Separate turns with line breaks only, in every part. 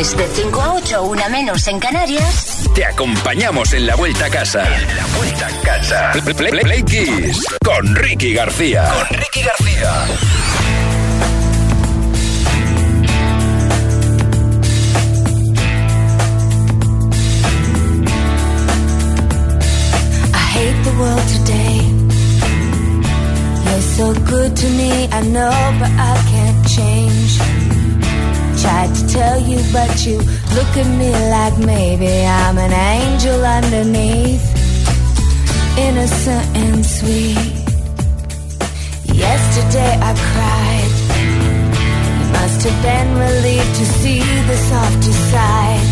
viernes, de 5 a 8, una menos en Canarias.
Te acompañamos en la vuelta a casa. En la vuelta a casa. Play, play, play, play Kiss con Ricky García. Con Ricky García.
I hate the world today. You're so good to me, I know, but I can't change. Tell you, but you look at me like maybe I'm an angel underneath. Innocent and sweet. Yesterday I cried. You must have been relieved to see the softer side.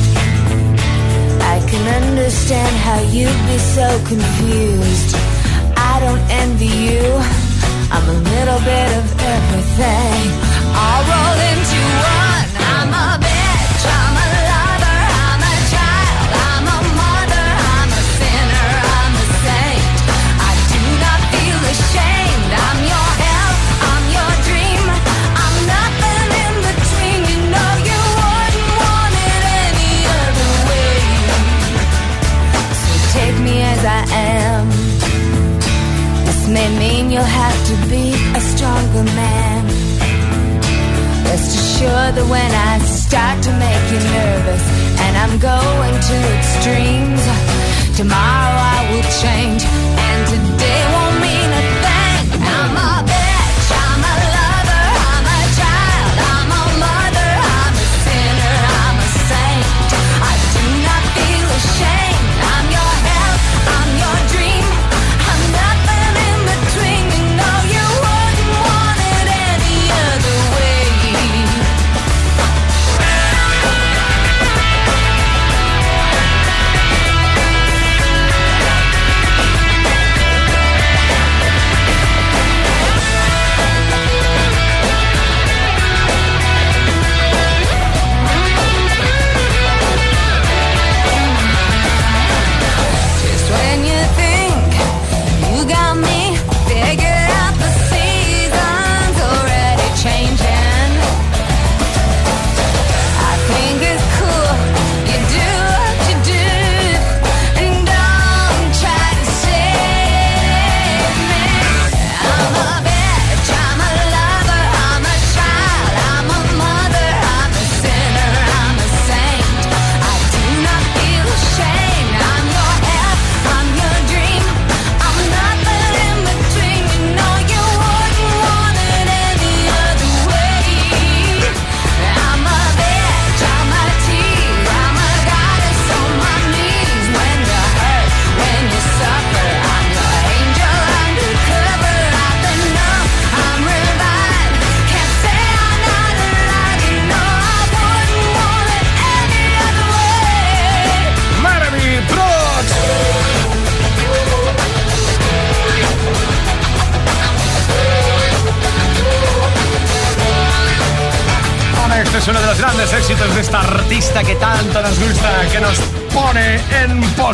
I can understand how you'd be so confused. I don't envy you. I'm a little bit of everything. All rolled into one. Assured that when I start to make you nervous and I'm going to extremes, tomorrow I will change and today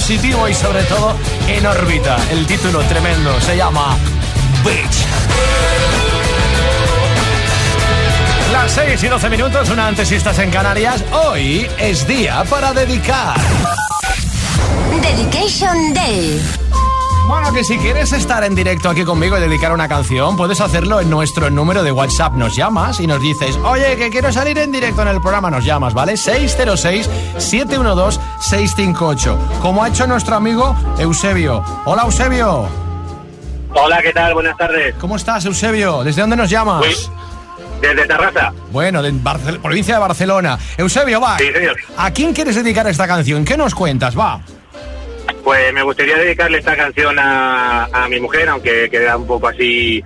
positivo y sobre todo en órbita. El título tremendo se llama Bitch. Las 6 y 12 minutos, una antes si estás en Canarias. Hoy es día para dedicar.
Dedication Day.
Bueno, que si quieres estar en directo aquí conmigo y dedicar una canción, puedes hacerlo en nuestro número de WhatsApp. Nos llamas y nos dices, oye, que quiero salir en directo en el programa. Nos llamas, ¿vale? 606-712-658. Como ha hecho nuestro amigo Eusebio. Hola, Eusebio.
Hola, ¿qué tal? Buenas tardes.
¿Cómo estás, Eusebio? ¿Desde dónde nos llamas?
Desde Terraza.
Bueno, de Barcel- provincia de Barcelona. Eusebio, va.
Sí, señor.
¿A quién quieres dedicar esta canción? ¿Qué nos cuentas? Va.
Pues me gustaría dedicarle esta canción a, a mi mujer, aunque queda un poco así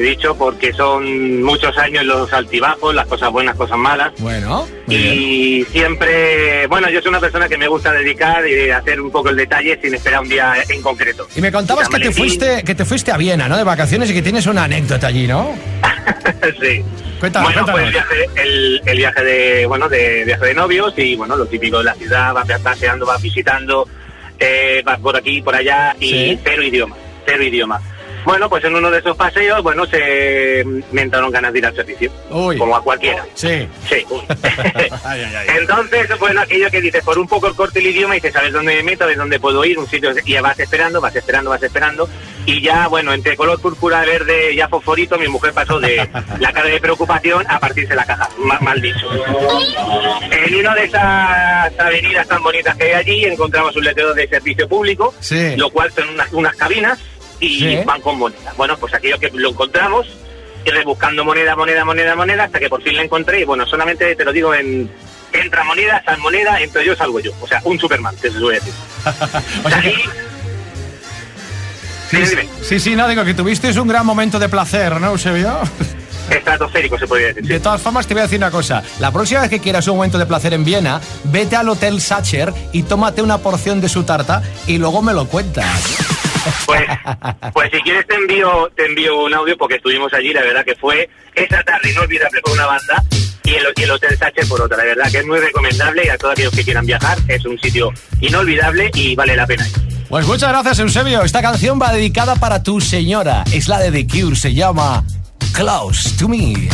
dicho, porque son muchos años los altibajos, las cosas buenas, cosas malas.
Bueno, bien.
Y siempre, bueno, yo soy una persona que me gusta dedicar y hacer un poco el detalle sin esperar un día en concreto.
Y me contabas que te fuiste que te fuiste a Viena, ¿no? De vacaciones y que tienes una anécdota allí, ¿no?
sí.
Cuéntanos,
bueno, pues el viaje, el, el viaje de, bueno, de viaje de novios y bueno, lo típico de la ciudad, vas paseando, vas visitando, eh, vas por aquí, por allá y
Sí.
cero idioma, cero idioma. Bueno, pues en uno de esos paseos, bueno, se me entraron ganas de ir al servicio.
Uy.
Como a cualquiera.
Sí.
Sí. uy.
Ay, ay, ay.
Entonces, bueno, aquello que dices, por un poco el corte el idioma, y dices, ¿sabes dónde me meto? ¿Sabes dónde puedo ir? Un sitio, y vas esperando, vas esperando, vas esperando. Y ya, bueno, entre color púrpura, verde, ya fosforito, mi mujer pasó de la cara de preocupación a partirse la caja. Ma- mal dicho. En una de esas avenidas tan bonitas que hay allí, encontramos un letrero de servicio público,
Sí.
lo cual son unas, unas cabinas y
Sí.
van con moneda. Bueno, pues aquello que lo encontramos, y rebuscando moneda, moneda, moneda, moneda, hasta que por fin la encontré. Y bueno, solamente te lo digo en. Entra moneda, sal moneda, entro yo, salgo yo. O sea, un Superman, te voy a decir.
O sea
Salí,
sí,
Dime,
sí,
dime.
sí, sí, no, digo que tuvisteis un gran momento de placer, ¿no, Eusebio?
estratosférico, se podría decir.
De todas formas, te voy a decir una cosa. La próxima vez que quieras un momento de placer en Viena, vete al Hotel Sacher y tómate una porción de su tarta y luego me lo cuentas.
Pues, pues si quieres te envío, te envío un audio porque estuvimos allí, la verdad que fue esa tarde inolvidable por una banda y el, y el Hotel Sache por otra. La verdad que es muy recomendable y a todos aquellos que quieran viajar es un sitio inolvidable y vale la pena. ir.
Pues muchas gracias, Eusebio. Esta canción va dedicada para tu señora. Es la de The Cure, se llama Close to Me.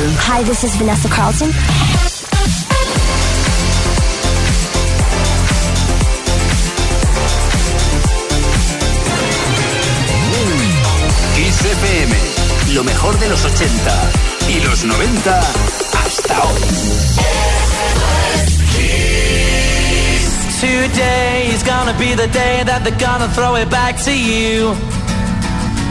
Hi, this is
Vanessa Carlton.
Kiss FM, lo mejor de los 80 y los 90 hasta hoy.
Today is gonna be the day that they're gonna throw it back to you.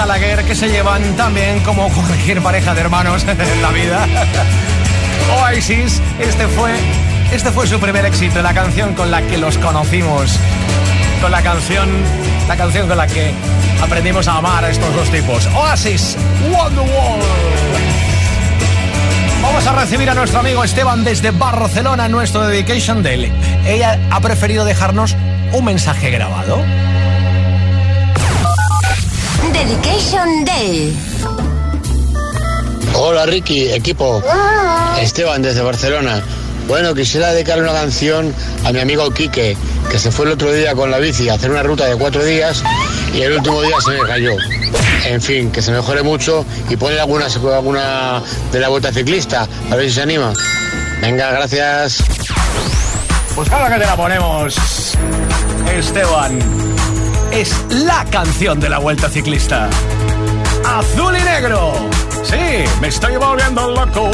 Que se llevan también como cualquier pareja de hermanos en la vida. Oasis, este fue, este fue su primer éxito, la canción con la que los conocimos. Con la canción, la canción con la que aprendimos a amar a estos dos tipos. Oasis, Wonderwall. Vamos a recibir a nuestro amigo Esteban desde Barcelona en nuestro Dedication Day. Ella ha preferido dejarnos un mensaje grabado.
Dedication Day.
Hola Ricky, equipo. Esteban desde Barcelona. Bueno, quisiera dedicarle una canción a mi amigo Quique, que se fue el otro día con la bici a hacer una ruta de cuatro días y el último día se me cayó. En fin, que se mejore mucho y pone alguna, alguna de la vuelta ciclista, a ver si se anima. Venga, gracias.
Pues claro que te la ponemos, Esteban. Es la canción de la Vuelta Ciclista. Azul y negro. Sí, me estoy volviendo loco.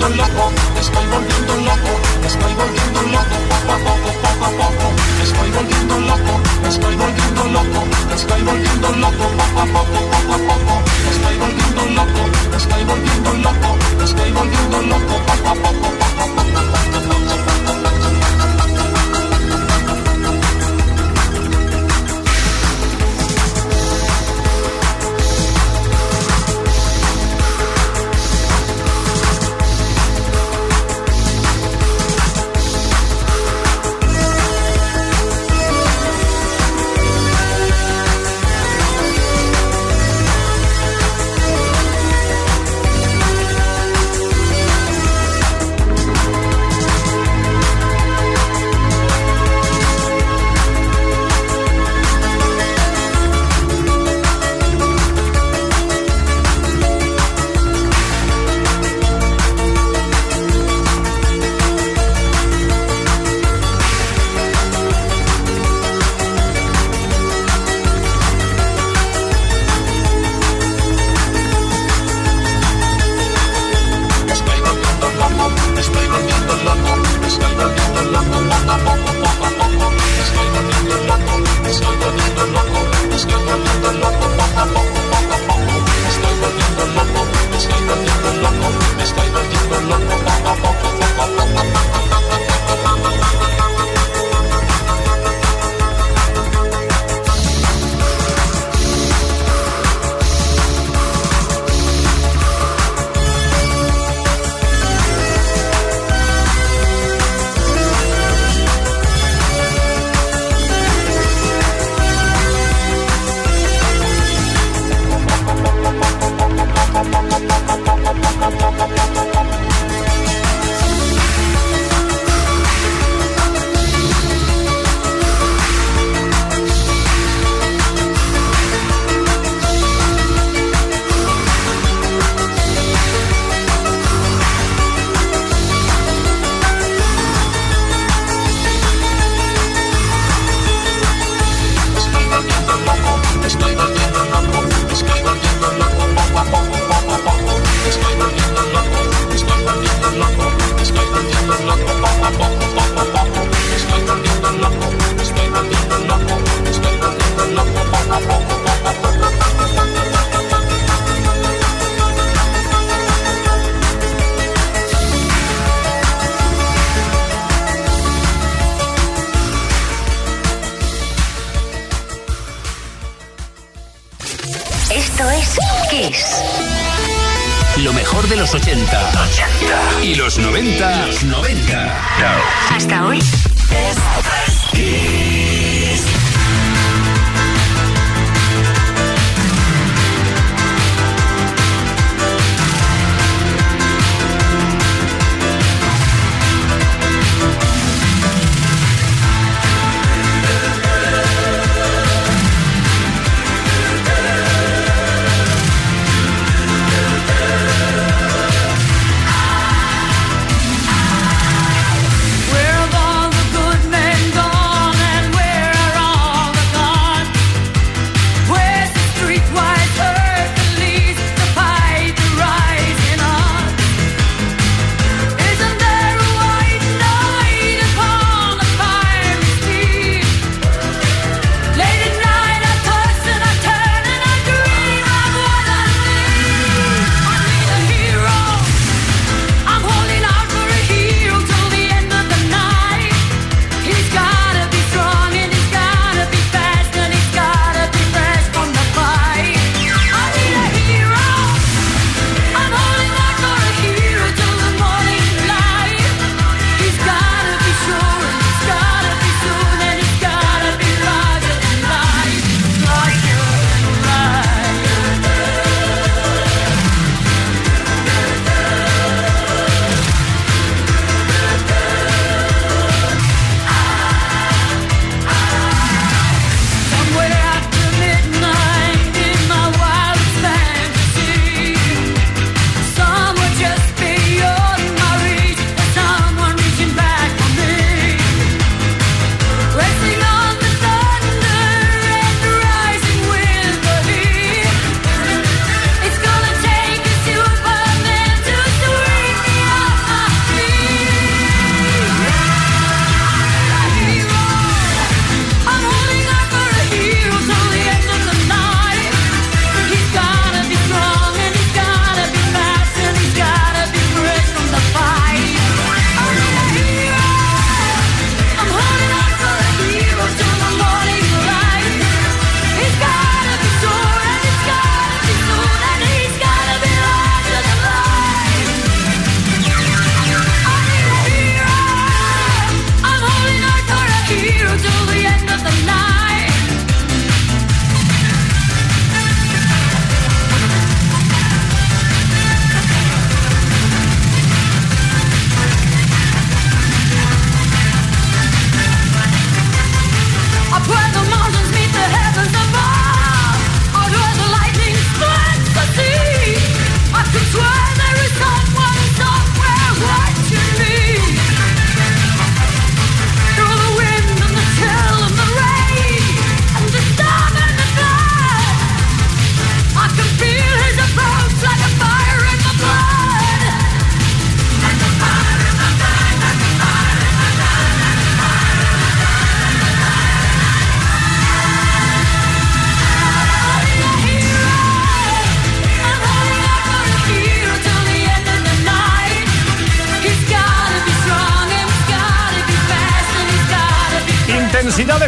volviendo loco, estoy volviendo loco, estoy volviendo loco, poco a estoy volviendo loco, estoy volviendo loco, estoy volviendo loco, poco a poco, poco a poco, estoy volviendo loco, estoy volviendo loco, estoy
volviendo loco.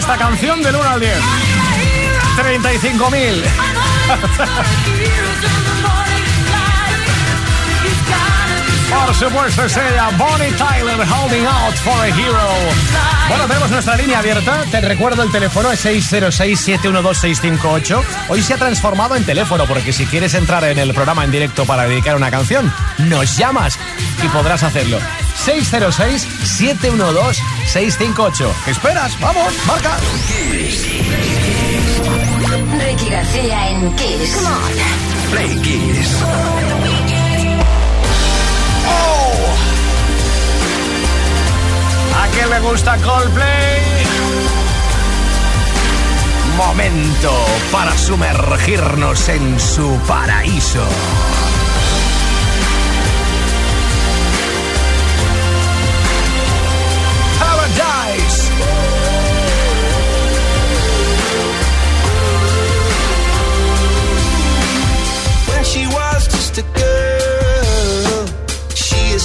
esta canción del 1 al 10? 35.000. Por supuesto es Bonnie Tyler, Holding Out for a Hero. Bueno, tenemos nuestra línea abierta. Te recuerdo el teléfono es 606-712-658. Hoy se ha transformado en teléfono porque si quieres entrar en el programa en directo para dedicar una canción, nos llamas y podrás hacerlo. 606 712-658. ¿Qué esperas? ¡Vamos! ¡Marca!
Ricky García en Kiss. Come on.
Play Kiss. Oh.
¿A qué le gusta Coldplay? Momento para sumergirnos en su paraíso.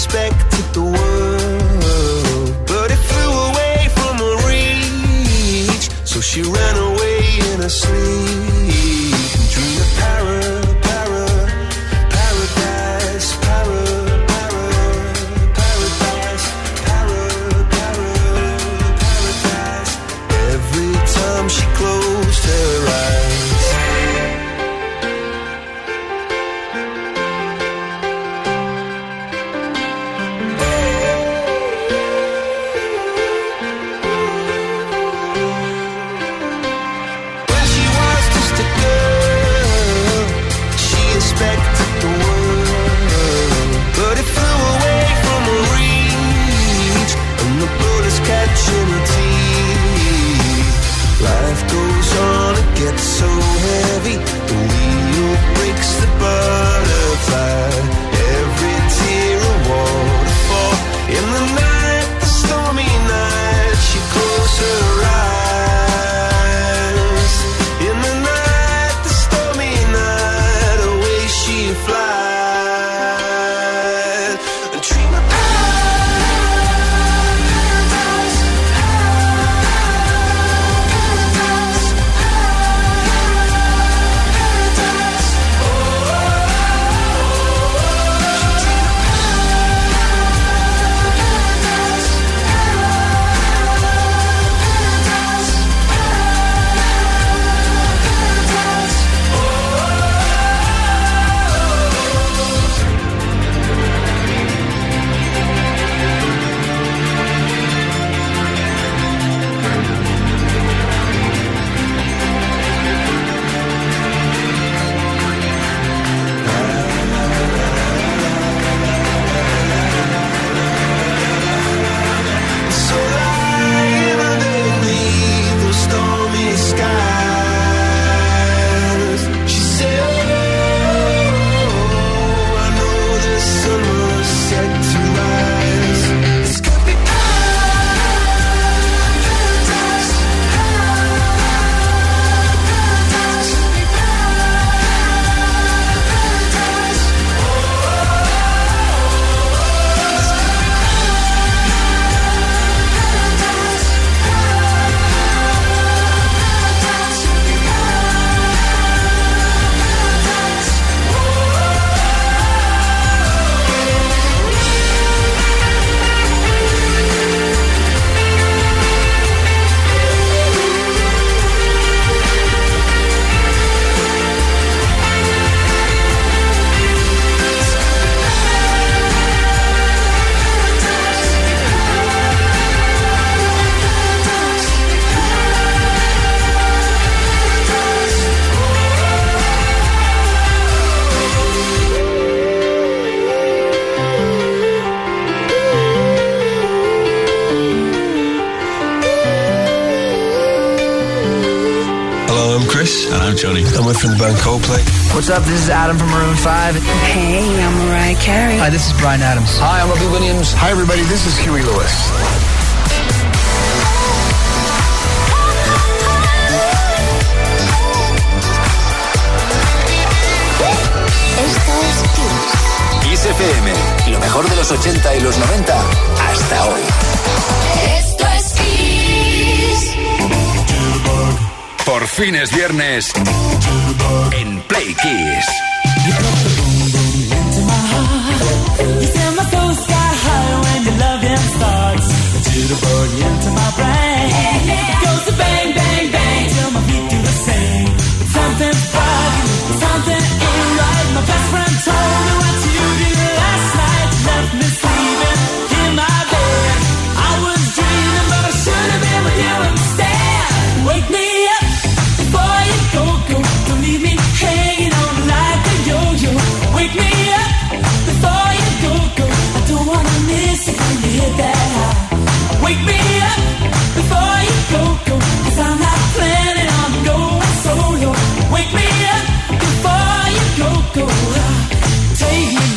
expected the world, but it flew away from her reach. So she ran away in her sleep and dreamed of
Paris. Chris. And I'm Johnny. And we're from the band Coldplay.
What's up? This is Adam from Maroon 5.
Hey, I'm Mariah Carey.
Hi, this is Brian Adams.
Hi, I'm Robbie Williams.
Hi everybody, this is Huey Lewis.
Esto es Kiss.
Kiss FM. Lo mejor de los 80 y los 90 hasta hoy.
Feet do the same. But something's bugging, something ain't right. My best friend told me what go, go. Take me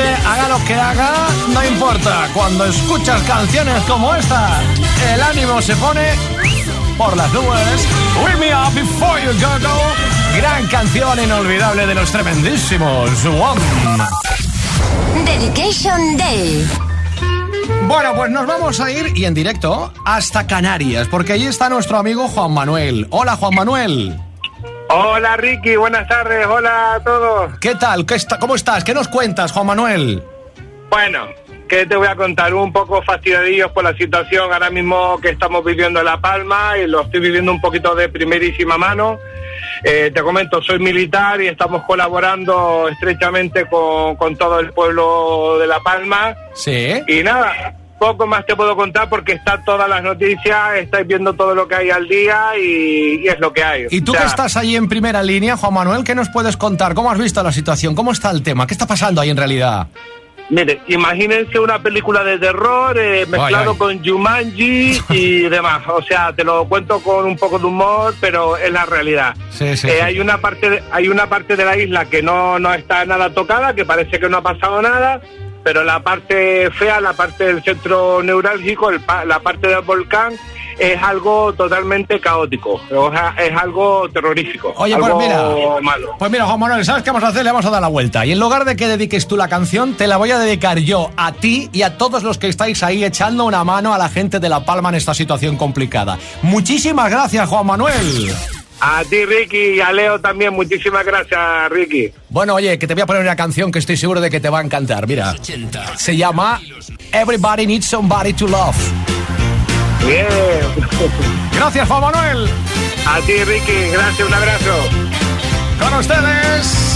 haga lo que haga, no importa. Cuando escuchas canciones como esta, el ánimo se pone por las nubes. Wake me up before you go go. Gran canción inolvidable de los tremendísimos One.
Dedication Day.
Bueno, pues nos vamos a ir y en directo hasta Canarias, porque allí está nuestro amigo Juan Manuel. Hola Juan Manuel.
Hola Ricky, buenas tardes, hola a todos.
¿Qué tal? ¿Qué está- ¿Cómo estás? ¿Qué nos cuentas, Juan Manuel?
Bueno, ¿qué te voy a contar? Un poco fastidiados por la situación ahora mismo que estamos viviendo en La Palma y lo estoy viviendo un poquito de primerísima mano. Eh, te comento, soy militar y estamos colaborando estrechamente con, con todo el pueblo de La Palma.
Sí.
Y nada, poco más te puedo contar porque está todas las noticias, estáis viendo todo lo que hay al día y, y es lo que hay.
¿Y tú
O
que estás ahí en primera línea, Juan Manuel, qué nos puedes contar? ¿Cómo has visto la situación? ¿Cómo está el tema? ¿Qué está pasando ahí en realidad?
Mire, imagínense una película de terror eh, mezclado
ay.
con Jumanji y demás. O sea, te lo cuento con un poco de humor, pero es la realidad.
Sí, sí,
Eh,
sí.
Hay una parte, de, hay una parte de la isla que no, no está nada tocada, que parece que no ha pasado nada.
Pero la parte fea, la parte del centro neurálgico, el pa- la parte del volcán, es algo totalmente caótico, o sea, es algo terrorífico,
Oye, pues mira,
malo.
pues mira, Juan Manuel, ¿sabes qué vamos a hacer? Le vamos a dar la vuelta. Y en lugar de que dediques tú la canción, te la voy a dedicar yo a ti y a todos los que estáis ahí echando una mano a la gente de La Palma en esta situación complicada. Muchísimas gracias, Juan Manuel.
A ti, Ricky, y a Leo también, muchísimas gracias, Ricky.
Bueno, oye, que te voy a poner una canción que estoy seguro de que te va a encantar. Mira, se llama Everybody Needs Somebody to Love.
Bien.
Gracias, Juan Manuel.
A ti, Ricky, gracias, un abrazo.
Con ustedes,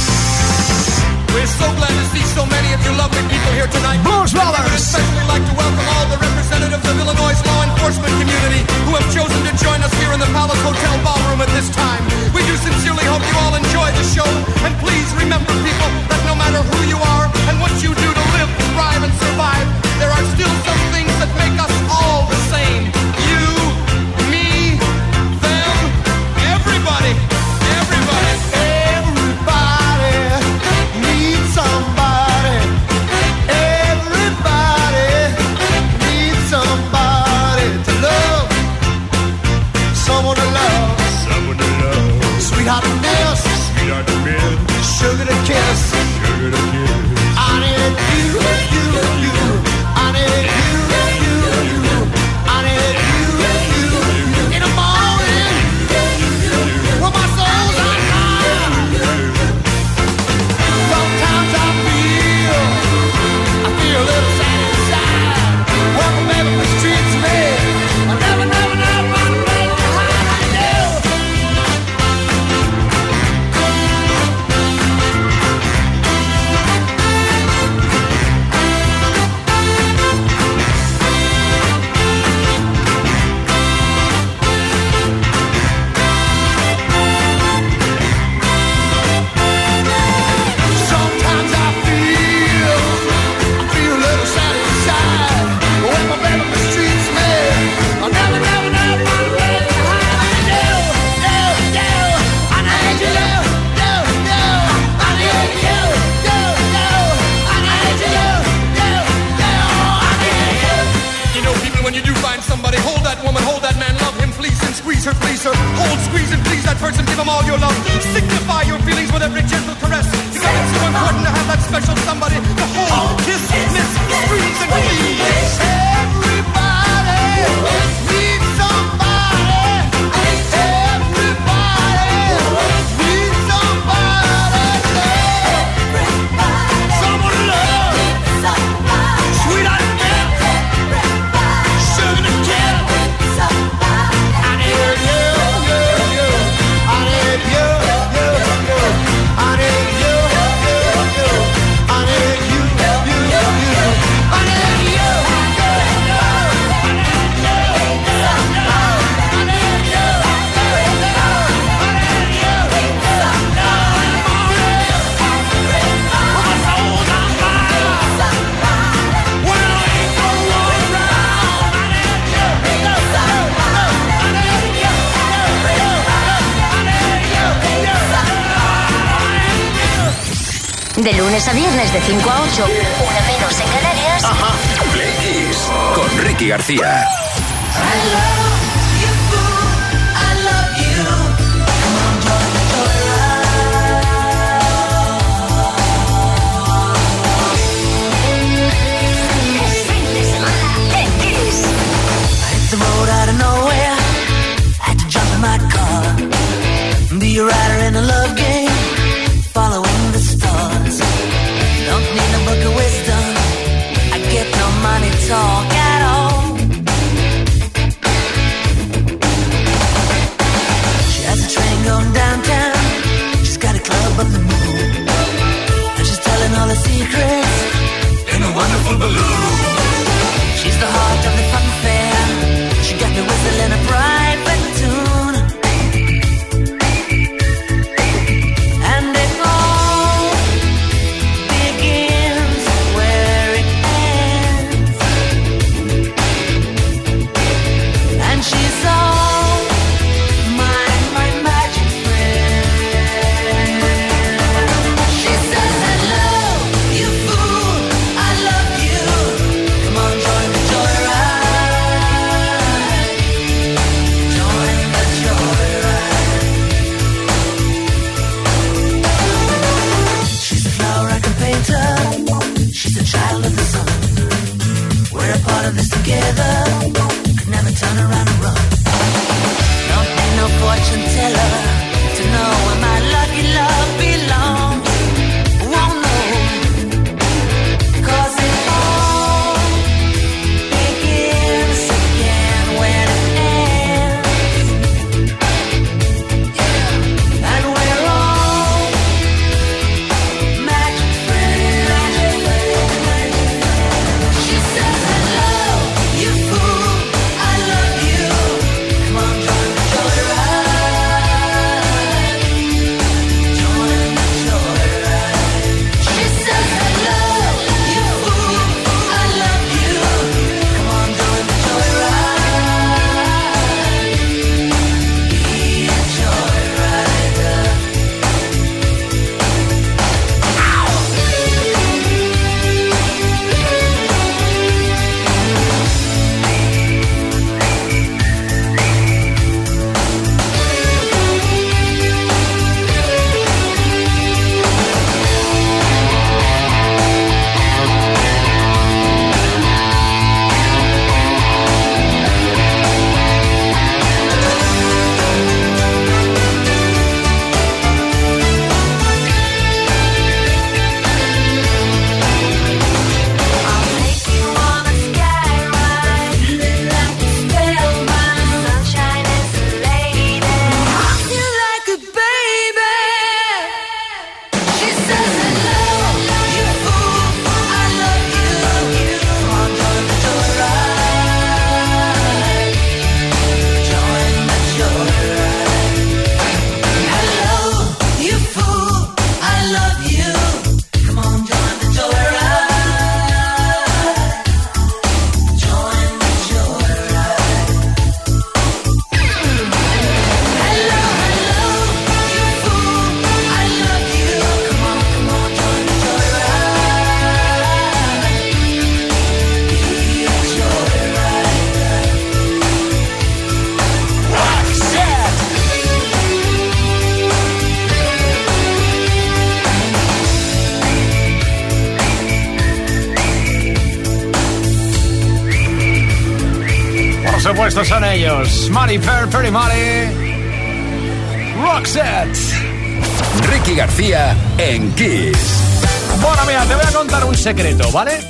We're so glad to see so many of you lovely people here tonight.
Blues Brothers.
especially like to welcome all the representatives of Illinois' law enforcement community who have chosen join us here in the Palace Hotel ballroom at this time. We do sincerely hope you all enjoy the show. And please remember, people, that no matter who you are
Balloon.
Supuesto son ellos. Money Fair, Pretty Money. Roxette.
Ricky García en Kiss.
Bueno, mira, te voy a contar un secreto, ¿vale?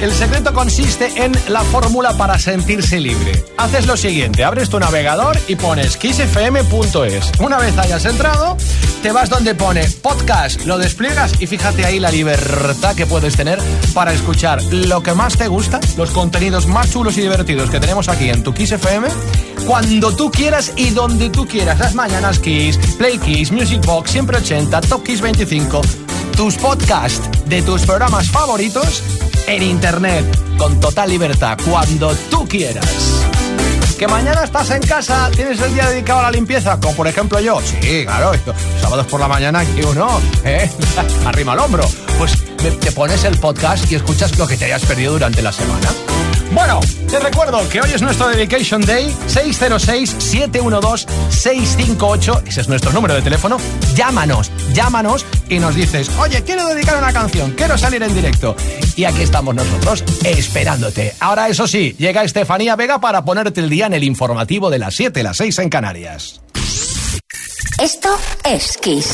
El secreto consiste en la fórmula para sentirse libre. Haces lo siguiente, abres tu navegador y pones kissfm.es. Una vez hayas entrado, te vas donde pone podcast, lo despliegas y fíjate ahí la libertad que puedes tener para escuchar lo que más te gusta, los contenidos más chulos y divertidos que tenemos aquí en tu Kiss FM, cuando tú quieras y donde tú quieras. Las mañanas Kiss, Play Kiss, Music Box, siempre 80, Top Kiss 25, tus podcasts de tus programas favoritos en internet, con total libertad, cuando tú quieras. Que mañana estás en casa, tienes el día dedicado a la limpieza, como por ejemplo yo. Sí, claro, sábados por la mañana aquí uno, ¿eh? Arrima el hombro. Pues te pones el podcast y escuchas lo que te hayas perdido durante la semana. Bueno, te recuerdo que hoy es nuestro Dedication Day, 606-712-658, ese es nuestro número de teléfono. Llámanos, llámanos y nos dices, oye, quiero dedicar una canción, quiero salir en directo. Y aquí estamos nosotros esperándote. Ahora, eso sí, llega Estefanía Vega para ponerte el día en el informativo de las 7, las 6 en Canarias.
Esto es Kiss.